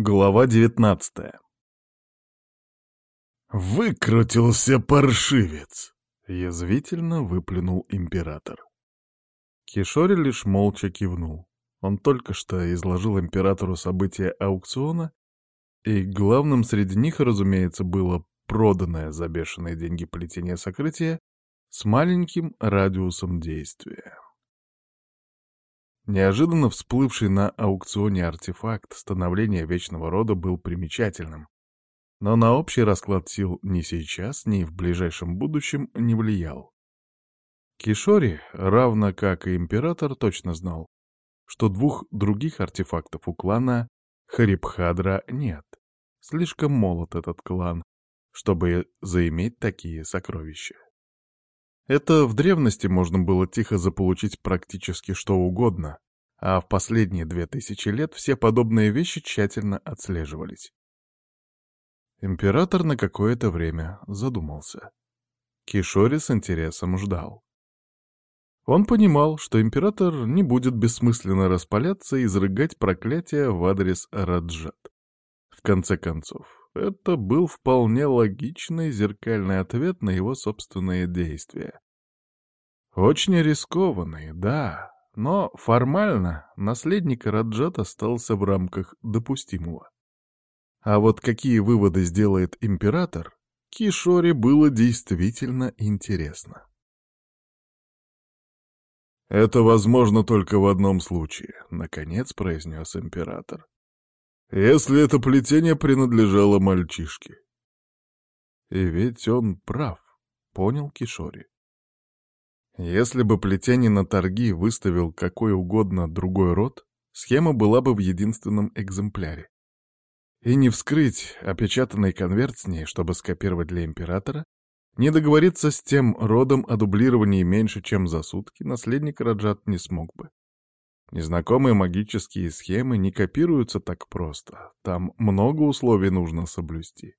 Глава девятнадцатая «Выкрутился паршивец!» — язвительно выплюнул император. Кишори лишь молча кивнул. Он только что изложил императору события аукциона, и главным среди них, разумеется, было проданное за бешеные деньги плетение сокрытия с маленьким радиусом действия. Неожиданно всплывший на аукционе артефакт становления Вечного Рода был примечательным, но на общий расклад сил ни сейчас, ни в ближайшем будущем не влиял. Кишори, равно как и Император, точно знал, что двух других артефактов у клана Харибхадра нет. Слишком молод этот клан, чтобы заиметь такие сокровища. Это в древности можно было тихо заполучить практически что угодно, а в последние две тысячи лет все подобные вещи тщательно отслеживались. Император на какое-то время задумался. Кишори с интересом ждал. Он понимал, что император не будет бессмысленно распаляться и изрыгать проклятия в адрес Раджат. В конце концов, это был вполне логичный зеркальный ответ на его собственные действия. Очень рискованный, да, но формально наследник Раджат остался в рамках допустимого. А вот какие выводы сделает император, Кишоре было действительно интересно. «Это возможно только в одном случае», — наконец произнес император. «Если это плетение принадлежало мальчишке». И ведь он прав, понял Кишори. Если бы плетение на торги выставил какой угодно другой род, схема была бы в единственном экземпляре. И не вскрыть опечатанный конверт с ней, чтобы скопировать для императора, не договориться с тем родом о дублировании меньше, чем за сутки, наследник Раджат не смог бы. Незнакомые магические схемы не копируются так просто, там много условий нужно соблюсти.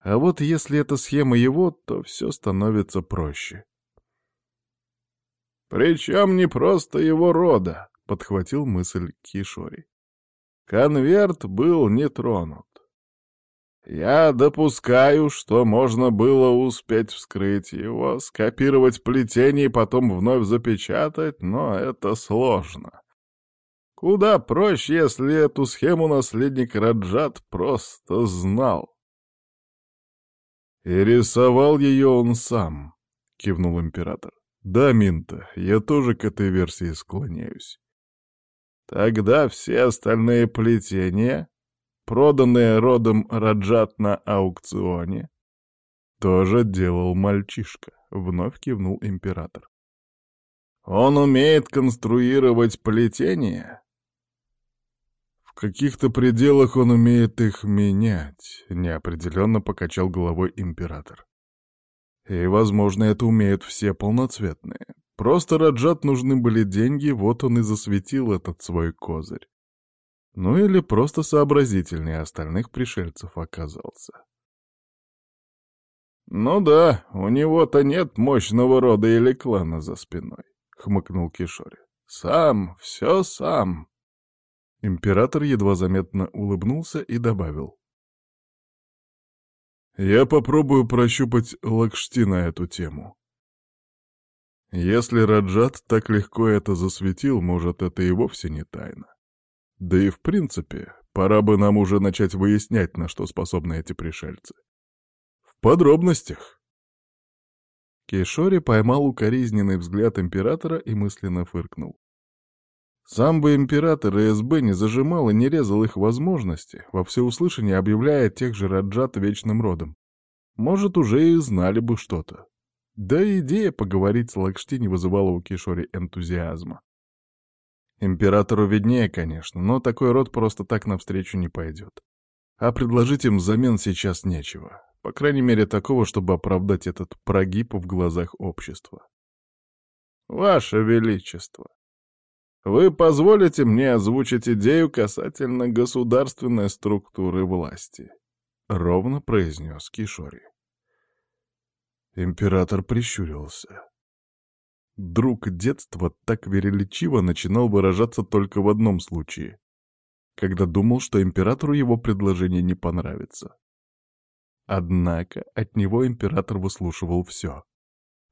А вот если эта схема его, то все становится проще. «Причем не просто его рода», — подхватил мысль Кишори. «Конверт был не тронут. Я допускаю, что можно было успеть вскрыть его, скопировать плетение и потом вновь запечатать, но это сложно. Куда проще, если эту схему наследник Раджат просто знал. «И рисовал ее он сам», — кивнул император. Да, Минта, я тоже к этой версии склоняюсь. Тогда все остальные плетения, проданные родом Раджат на аукционе, тоже делал мальчишка, вновь кивнул император. Он умеет конструировать плетения? В каких-то пределах он умеет их менять, неопределенно покачал головой император. И, возможно, это умеют все полноцветные. Просто Раджат нужны были деньги, вот он и засветил этот свой козырь. Ну или просто сообразительнее остальных пришельцев оказался. «Ну да, у него-то нет мощного рода или клана за спиной», — хмыкнул Кишори. «Сам, все сам». Император едва заметно улыбнулся и добавил. Я попробую прощупать Лакшти на эту тему. Если Раджат так легко это засветил, может, это и вовсе не тайна. Да и в принципе, пора бы нам уже начать выяснять, на что способны эти пришельцы. В подробностях. Кейшори поймал укоризненный взгляд императора и мысленно фыркнул. Сам бы император и СБ не зажимал и не резал их возможности, во всеуслышание объявляя тех же Раджат вечным родом. Может, уже и знали бы что-то. Да и идея поговорить с Лакшти не вызывала у Кишори энтузиазма. Императору виднее, конечно, но такой род просто так навстречу не пойдет. А предложить им взамен сейчас нечего. По крайней мере, такого, чтобы оправдать этот прогиб в глазах общества. «Ваше Величество!» Вы позволите мне озвучить идею касательно государственной структуры власти?» — ровно произнес Кишори. Император прищурился. Друг детства так величиво начинал выражаться только в одном случае. когда думал, что императору его предложение не понравится. Однако от него император выслушивал все.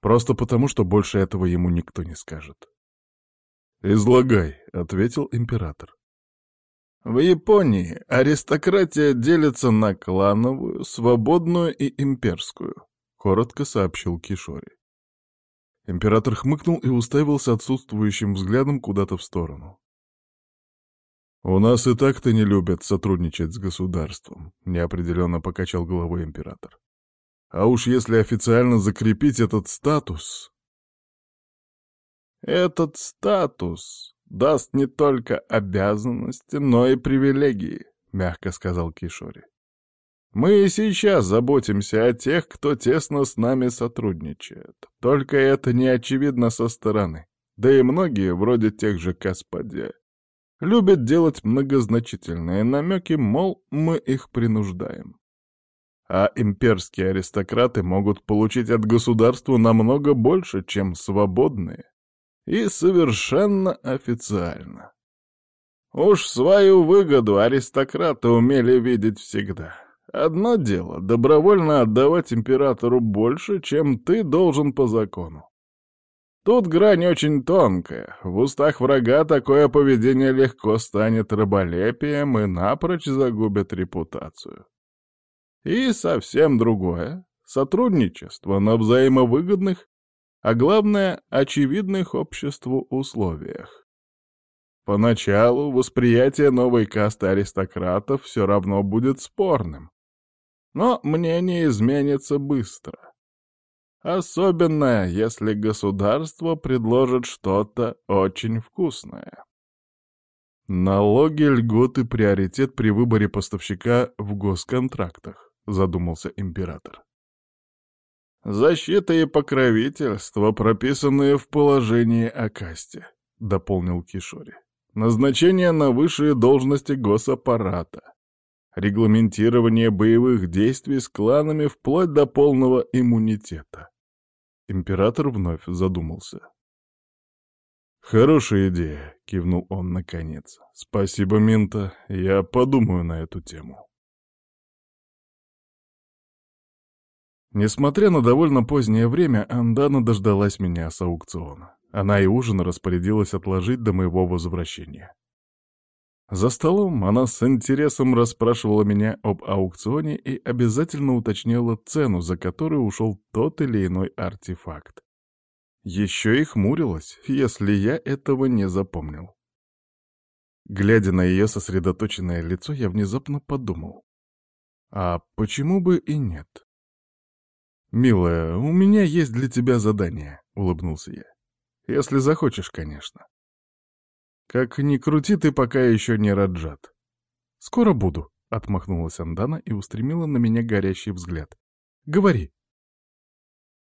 Просто потому, что больше этого ему никто не скажет. «Излагай», — ответил император. В Японии аристократия делится на клановую, свободную и имперскую, коротко сообщил Кишори. Император хмыкнул и уставился отсутствующим взглядом куда-то в сторону. «У нас и так-то не любят сотрудничать с государством», — неопределенно покачал головой император. «А уж если официально закрепить этот статус...» «Этот статус даст не только обязанности, но и привилегии», — мягко сказал Кишори. «Мы и сейчас заботимся о тех, кто тесно с нами сотрудничает. Только это не очевидно со стороны. Да и многие, вроде тех же Каспадия, любят делать многозначительные намеки, мол, мы их принуждаем. А имперские аристократы могут получить от государства намного больше, чем свободные. И совершенно официально. Уж свою выгоду аристократы умели видеть всегда. Одно дело — добровольно отдавать императору больше, чем ты должен по закону. Тут грань очень тонкая. В устах врага такое поведение легко станет раболепием и напрочь загубит репутацию. И совсем другое — сотрудничество на взаимовыгодных, а главное — очевидных обществу условиях. Поначалу восприятие новой касты аристократов все равно будет спорным. Но мнение изменится быстро. Особенно, если государство предложит что-то очень вкусное. Налоги, льготы, приоритет при выборе поставщика в госконтрактах, задумался император. Защита и покровительство, прописанные в положении о касте, дополнил Кишори. Назначение на высшие должности госаппарата. Регламентирование боевых действий с кланами вплоть до полного иммунитета. Император вновь задумался. «Хорошая идея», — кивнул он наконец. «Спасибо, Минта, я подумаю на эту тему». Несмотря на довольно позднее время, Андана дождалась меня с аукциона. Она и ужин распорядилась отложить до моего возвращения. За столом она с интересом расспрашивала меня об аукционе и обязательно уточняла цену, за которую ушел тот или иной артефакт. Еще и хмурилась, если я этого не запомнил. Глядя на ее сосредоточенное лицо, я внезапно подумал. А почему бы и нет? «Милая, у меня есть для тебя задание», — улыбнулся я. «Если захочешь, конечно». Как ни крути, ты пока еще не Раджат. Скоро буду, — отмахнулась Андана и устремила на меня горящий взгляд. Говори.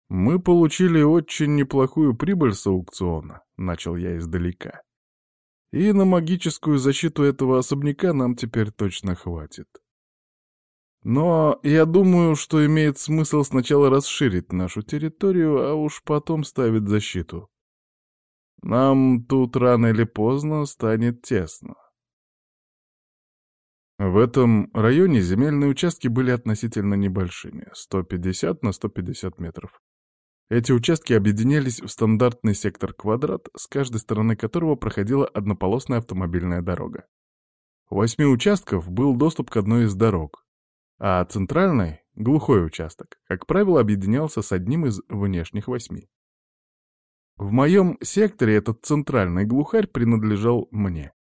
Мы получили очень неплохую прибыль с аукциона, — начал я издалека. И на магическую защиту этого особняка нам теперь точно хватит. Но я думаю, что имеет смысл сначала расширить нашу территорию, а уж потом ставить защиту. Нам тут рано или поздно станет тесно. В этом районе земельные участки были относительно небольшими, 150 на 150 метров. Эти участки объединялись в стандартный сектор-квадрат, с каждой стороны которого проходила однополосная автомобильная дорога. У восьми участков был доступ к одной из дорог, а центральный, глухой участок, как правило, объединялся с одним из внешних восьми. В моем секторе этот центральный глухарь принадлежал мне.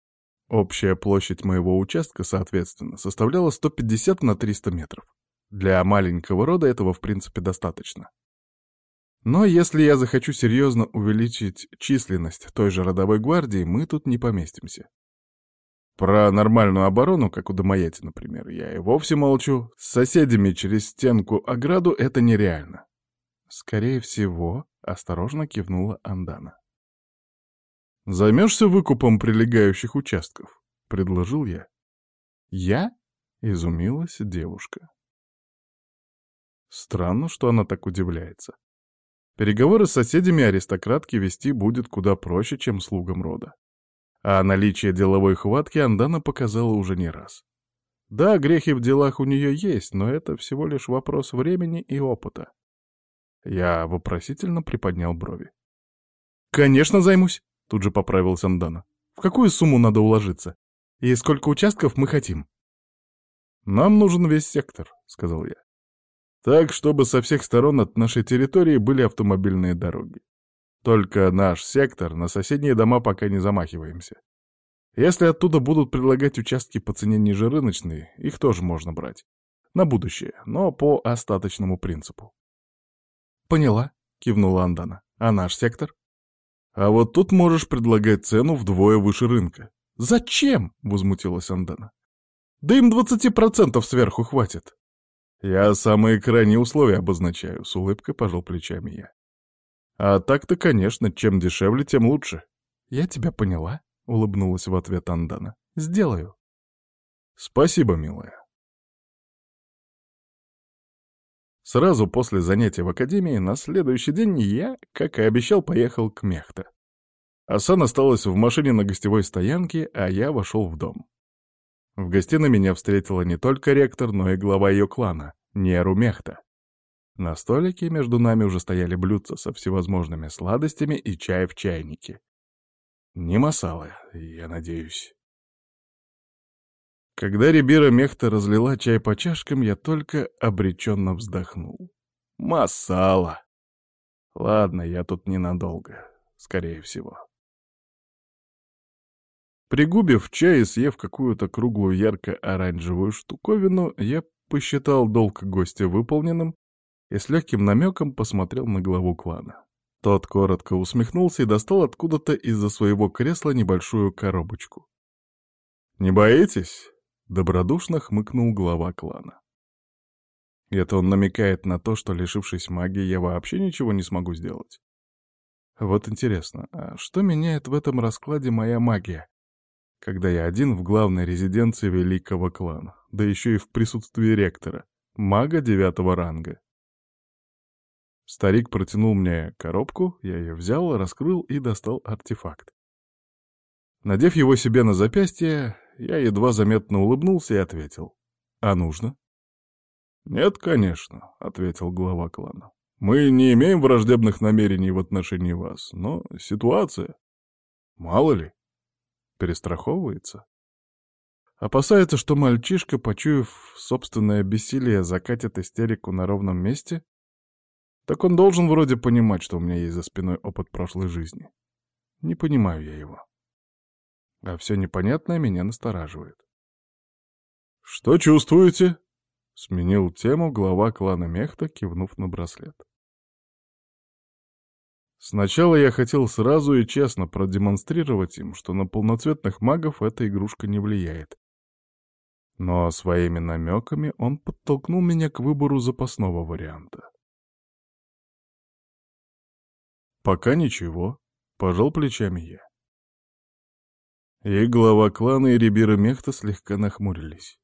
Общая площадь моего участка, соответственно, составляла 150 на 300 метров. Для маленького рода этого, в принципе, достаточно. Но если я захочу серьезно увеличить численность той же родовой гвардии, мы тут не поместимся. Про нормальную оборону, как у Домаяти, например, я и вовсе молчу. С соседями через стенку ограду это нереально. Скорее всего, — осторожно кивнула Андана. «Займешься выкупом прилегающих участков?» — предложил я. «Я?» — изумилась девушка. Странно, что она так удивляется. Переговоры с соседями аристократки вести будет куда проще, чем слугам рода. А наличие деловой хватки Андана показала уже не раз. Да, грехи в делах у нее есть, но это всего лишь вопрос времени и опыта. Я вопросительно приподнял брови. «Конечно займусь», — тут же поправился Андана. «В какую сумму надо уложиться? И сколько участков мы хотим?» «Нам нужен весь сектор», — сказал я. «Так, чтобы со всех сторон от нашей территории были автомобильные дороги. Только наш сектор, на соседние дома пока не замахиваемся. Если оттуда будут предлагать участки по цене ниже рыночной, их тоже можно брать. На будущее, но по остаточному принципу. «Поняла», — кивнула Андана. «А наш сектор?» «А вот тут можешь предлагать цену вдвое выше рынка». «Зачем?» — возмутилась Андана. «Да им двадцати процентов сверху хватит». «Я самые крайние условия обозначаю», — с улыбкой пожал плечами я. «А так-то, конечно, чем дешевле, тем лучше». «Я тебя поняла», — улыбнулась в ответ Андана. «Сделаю». «Спасибо, милая». Сразу после занятия в академии на следующий день я, как и обещал, поехал к Мехта. Асан осталась в машине на гостевой стоянке, а я вошел в дом. В гостиной меня встретила не только ректор, но и глава ее клана, Неру Мехта. На столике между нами уже стояли блюдца со всевозможными сладостями и чай в чайнике. Не масалы, я надеюсь. Когда Рибира Мехта разлила чай по чашкам, я только обреченно вздохнул. Масала. Ладно, я тут ненадолго, скорее всего. Пригубив чай и съев какую-то круглую ярко-оранжевую штуковину, я посчитал долг гостя выполненным и с легким намеком посмотрел на главу клана. Тот коротко усмехнулся и достал откуда-то из-за своего кресла небольшую коробочку. «Не боитесь?» — добродушно хмыкнул глава клана. Это он намекает на то, что, лишившись магии, я вообще ничего не смогу сделать. Вот интересно, а что меняет в этом раскладе моя магия, когда я один в главной резиденции великого клана, да еще и в присутствии ректора, мага девятого ранга? Старик протянул мне коробку, я ее взял, раскрыл и достал артефакт. Надев его себе на запястье, я едва заметно улыбнулся и ответил. «А нужно?» «Нет, конечно», — ответил глава клана. «Мы не имеем враждебных намерений в отношении вас, но ситуация... Мало ли, перестраховывается. Опасается, что мальчишка, почуяв собственное бессилие, закатит истерику на ровном месте так он должен вроде понимать, что у меня есть за спиной опыт прошлой жизни. Не понимаю я его. А все непонятное меня настораживает. «Что чувствуете?» — сменил тему глава клана Мехта, кивнув на браслет. Сначала я хотел сразу и честно продемонстрировать им, что на полноцветных магов эта игрушка не влияет. Но своими намеками он подтолкнул меня к выбору запасного варианта. «Пока ничего», — пожал плечами я. И глава клана и Рибира Мехта слегка нахмурились.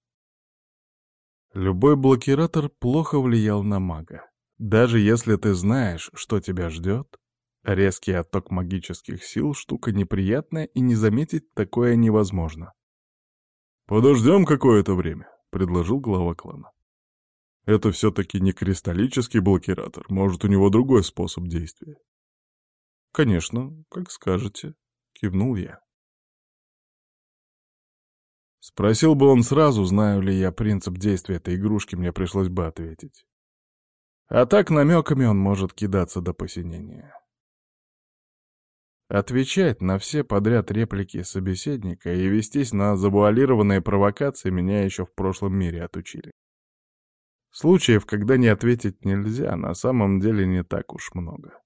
Любой блокиратор плохо влиял на мага. Даже если ты знаешь, что тебя ждет, резкий отток магических сил — штука неприятная, и не заметить такое невозможно. «Подождем какое-то время», — предложил глава клана. «Это все-таки не кристаллический блокиратор, может, у него другой способ действия. «Конечно, как скажете», — кивнул я. Спросил бы он сразу, знаю ли я принцип действия этой игрушки, мне пришлось бы ответить. А так намеками он может кидаться до посинения. Отвечать на все подряд реплики собеседника и вестись на завуалированные провокации меня еще в прошлом мире отучили. Случаев, когда не ответить нельзя, на самом деле не так уж много.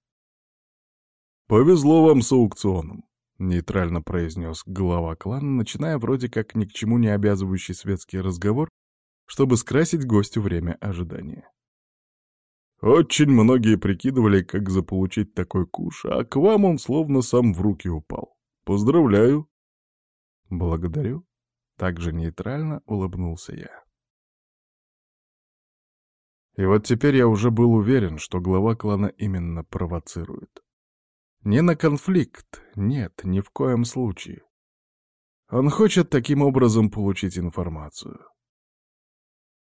«Повезло вам с аукционом», — нейтрально произнес глава клана, начиная вроде как ни к чему не обязывающий светский разговор, чтобы скрасить гостю время ожидания. Очень многие прикидывали, как заполучить такой куш, а к вам он словно сам в руки упал. Поздравляю. Благодарю. Также нейтрально улыбнулся я. И вот теперь я уже был уверен, что глава клана именно провоцирует. Не на конфликт, нет, ни в коем случае. Он хочет таким образом получить информацию.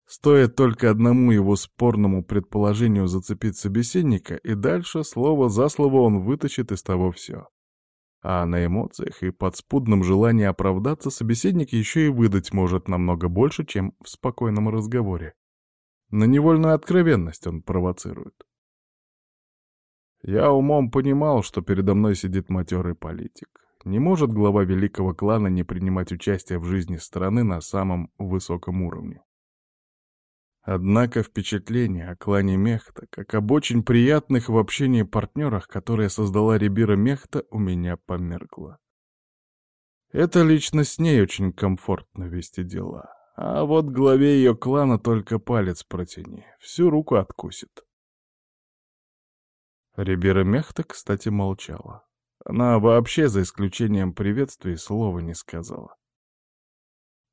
Стоит только одному его спорному предположению зацепить собеседника, и дальше слово за слово он вытащит из того все. А на эмоциях и подспудном желании оправдаться собеседник еще и выдать может намного больше, чем в спокойном разговоре. На невольную откровенность он провоцирует. Я умом понимал, что передо мной сидит матерый политик. Не может глава великого клана не принимать участие в жизни страны на самом высоком уровне. Однако впечатление о клане Мехта, как об очень приятных в общении партнерах, которые создала Рибира Мехта, у меня померкло. Это лично с ней очень комфортно вести дела. А вот главе ее клана только палец протяни, всю руку откусит. Рибира Мехта, кстати, молчала. Она вообще, за исключением приветствий, слова не сказала.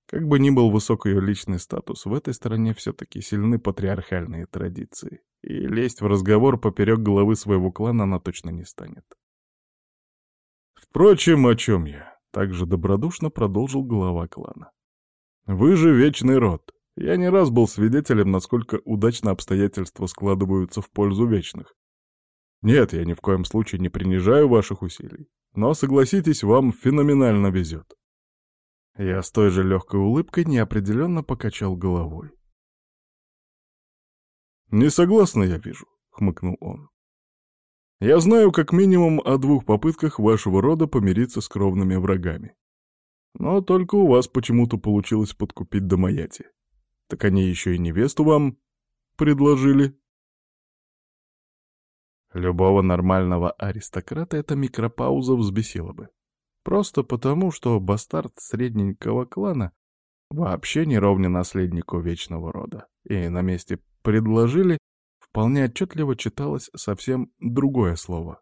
Как бы ни был высок ее личный статус, в этой стране все-таки сильны патриархальные традиции, и лезть в разговор поперек головы своего клана она точно не станет. Впрочем, о чем я? Также добродушно продолжил глава клана. Вы же вечный род. Я не раз был свидетелем, насколько удачно обстоятельства складываются в пользу вечных. Нет, я ни в коем случае не принижаю ваших усилий. Но, согласитесь, вам феноменально везет. Я с той же легкой улыбкой неопределенно покачал головой. «Не согласна, я вижу», — хмыкнул он. «Я знаю как минимум о двух попытках вашего рода помириться с кровными врагами. Но только у вас почему-то получилось подкупить Домаяти. Так они еще и невесту вам предложили». Любого нормального аристократа эта микропауза взбесила бы. Просто потому, что бастард средненького клана вообще не ровня наследнику вечного рода. И на месте «предложили» вполне отчетливо читалось совсем другое слово.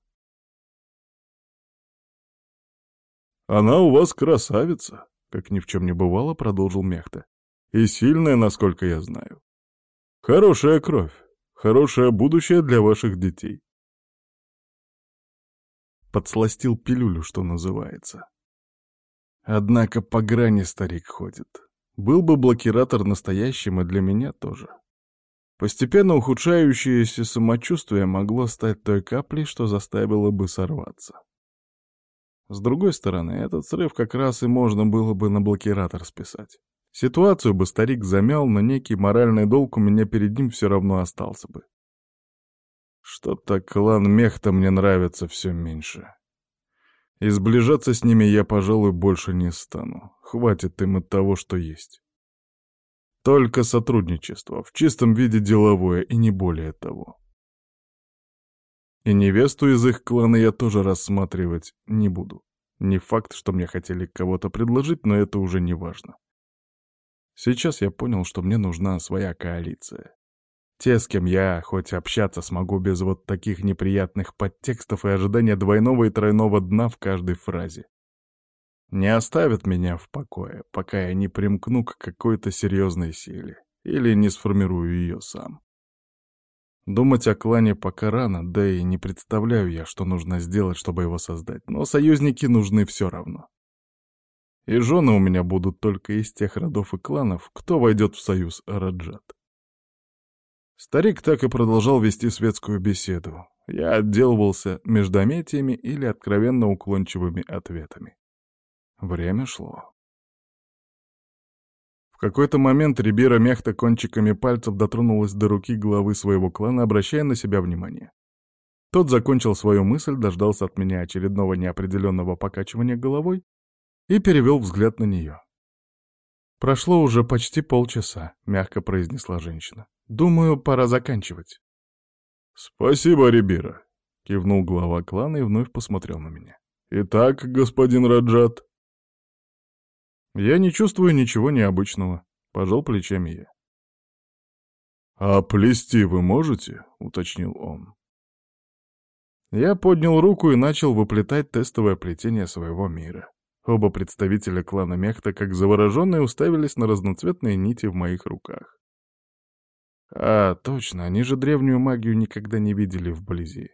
«Она у вас красавица», — как ни в чем не бывало, продолжил Мехта. «И сильная, насколько я знаю. Хорошая кровь, хорошее будущее для ваших детей подсластил пилюлю, что называется. Однако по грани старик ходит. Был бы блокиратор настоящим и для меня тоже. Постепенно ухудшающееся самочувствие могло стать той каплей, что заставило бы сорваться. С другой стороны, этот срыв как раз и можно было бы на блокиратор списать. Ситуацию бы старик замял, но некий моральный долг у меня перед ним все равно остался бы. Что-то клан Мехта мне нравится все меньше. И сближаться с ними я, пожалуй, больше не стану. Хватит им от того, что есть. Только сотрудничество, в чистом виде деловое, и не более того. И невесту из их клана я тоже рассматривать не буду. Не факт, что мне хотели кого-то предложить, но это уже не важно. Сейчас я понял, что мне нужна своя коалиция. Те, с кем я хоть общаться смогу без вот таких неприятных подтекстов и ожидания двойного и тройного дна в каждой фразе. Не оставят меня в покое, пока я не примкну к какой-то серьезной силе или не сформирую ее сам. Думать о клане пока рано, да и не представляю я, что нужно сделать, чтобы его создать, но союзники нужны все равно. И жены у меня будут только из тех родов и кланов, кто войдет в союз Раджат. Старик так и продолжал вести светскую беседу. Я отделывался междометиями или откровенно уклончивыми ответами. Время шло. В какой-то момент Рибира мягко кончиками пальцев дотронулась до руки главы своего клана, обращая на себя внимание. Тот закончил свою мысль, дождался от меня очередного неопределенного покачивания головой и перевел взгляд на нее. «Прошло уже почти полчаса», — мягко произнесла женщина. Думаю, пора заканчивать. Спасибо, Рибира, кивнул глава клана и вновь посмотрел на меня. Итак, господин Раджат. Я не чувствую ничего необычного, пожал плечами я. «А плести вы можете?» — уточнил он. Я поднял руку и начал выплетать тестовое плетение своего мира. Оба представителя клана Мехта, как завороженные, уставились на разноцветные нити в моих руках. А, точно, они же древнюю магию никогда не видели вблизи.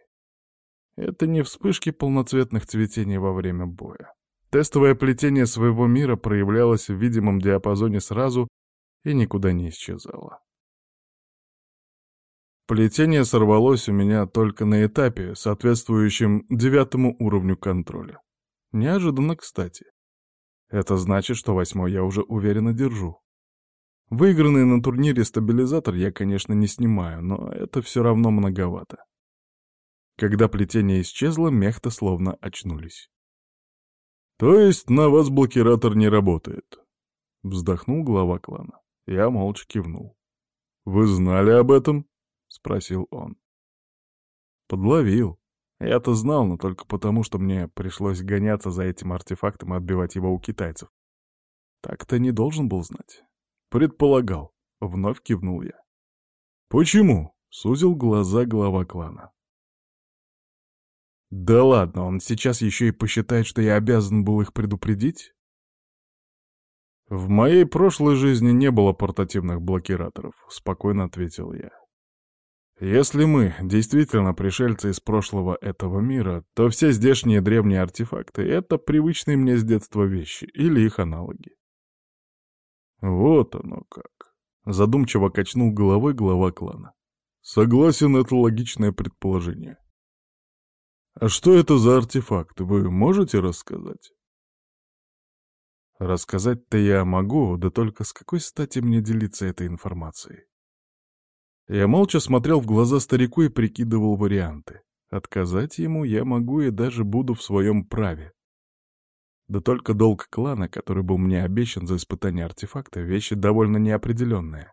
Это не вспышки полноцветных цветений во время боя. Тестовое плетение своего мира проявлялось в видимом диапазоне сразу и никуда не исчезало. Плетение сорвалось у меня только на этапе, соответствующем девятому уровню контроля. Неожиданно, кстати. Это значит, что восьмой я уже уверенно держу. Выигранный на турнире стабилизатор я, конечно, не снимаю, но это все равно многовато. Когда плетение исчезло, мехта словно очнулись. «То есть на вас блокиратор не работает?» Вздохнул глава клана. Я молча кивнул. «Вы знали об этом?» — спросил он. «Подловил. Я-то знал, но только потому, что мне пришлось гоняться за этим артефактом и отбивать его у китайцев. Так-то не должен был знать. Предполагал. Вновь кивнул я. «Почему?» — сузил глаза глава клана. «Да ладно, он сейчас еще и посчитает, что я обязан был их предупредить?» «В моей прошлой жизни не было портативных блокираторов», — спокойно ответил я. «Если мы действительно пришельцы из прошлого этого мира, то все здешние древние артефакты — это привычные мне с детства вещи или их аналоги. Вот оно как. Задумчиво качнул головой глава клана. Согласен, это логичное предположение. А что это за артефакт, вы можете рассказать? Рассказать-то я могу, да только с какой стати мне делиться этой информацией? Я молча смотрел в глаза старику и прикидывал варианты. Отказать ему я могу и даже буду в своем праве. Да только долг клана, который был мне обещан за испытание артефакта, вещи довольно неопределенные.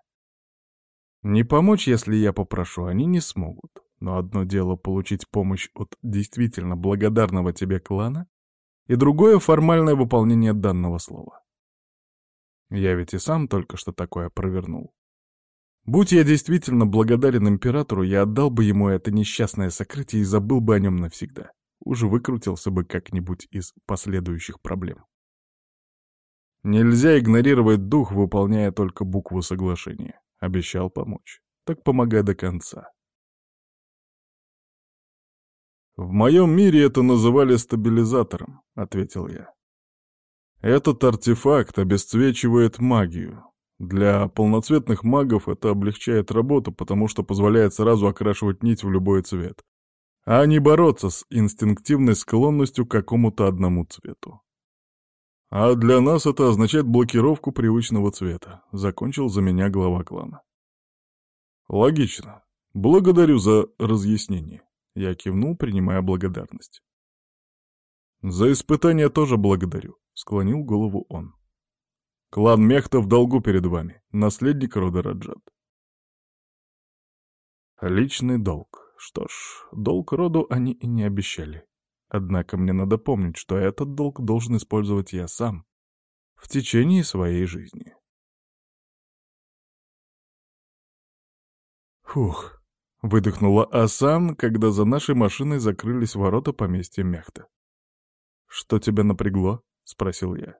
Не помочь, если я попрошу, они не смогут. Но одно дело получить помощь от действительно благодарного тебе клана, и другое — формальное выполнение данного слова. Я ведь и сам только что такое провернул. Будь я действительно благодарен императору, я отдал бы ему это несчастное сокрытие и забыл бы о нем навсегда уже выкрутился бы как-нибудь из последующих проблем. Нельзя игнорировать дух, выполняя только букву соглашения. Обещал помочь. Так помогай до конца. «В моем мире это называли стабилизатором», — ответил я. «Этот артефакт обесцвечивает магию. Для полноцветных магов это облегчает работу, потому что позволяет сразу окрашивать нить в любой цвет а не бороться с инстинктивной склонностью к какому-то одному цвету. А для нас это означает блокировку привычного цвета, закончил за меня глава клана. Логично. Благодарю за разъяснение. Я кивнул, принимая благодарность. За испытание тоже благодарю, склонил голову он. Клан Мехта в долгу перед вами, наследник рода Раджат. Личный долг. Что ж, долг роду они и не обещали. Однако мне надо помнить, что этот долг должен использовать я сам в течение своей жизни. Фух, выдохнула Асан, когда за нашей машиной закрылись ворота поместья Мехта. «Что тебя напрягло?» — спросил я.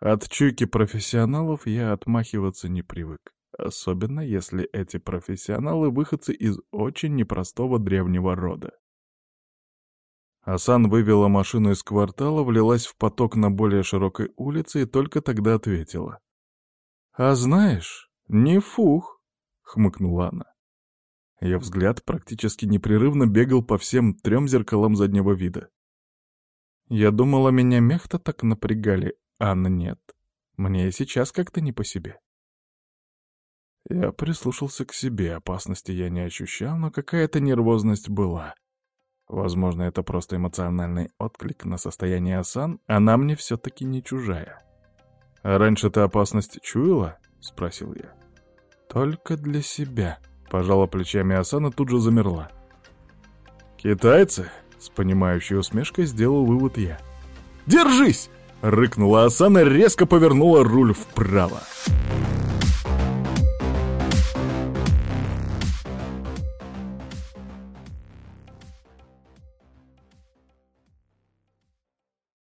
От чуйки профессионалов я отмахиваться не привык. Особенно, если эти профессионалы — выходцы из очень непростого древнего рода. Асан вывела машину из квартала, влилась в поток на более широкой улице и только тогда ответила. «А знаешь, не фух», — хмыкнула она. Ее взгляд практически непрерывно бегал по всем трем зеркалам заднего вида. Я думала, меня мехта так напрягали, а нет. Мне и сейчас как-то не по себе. Я прислушался к себе, опасности я не ощущал, но какая-то нервозность была. Возможно, это просто эмоциональный отклик на состояние Асан, она мне все-таки не чужая. «А раньше ты опасность чуяла?» — спросил я. «Только для себя», — пожала плечами Асан и тут же замерла. «Китайцы?» — с понимающей усмешкой сделал вывод я. «Держись!» — рыкнула Асан и резко повернула руль вправо.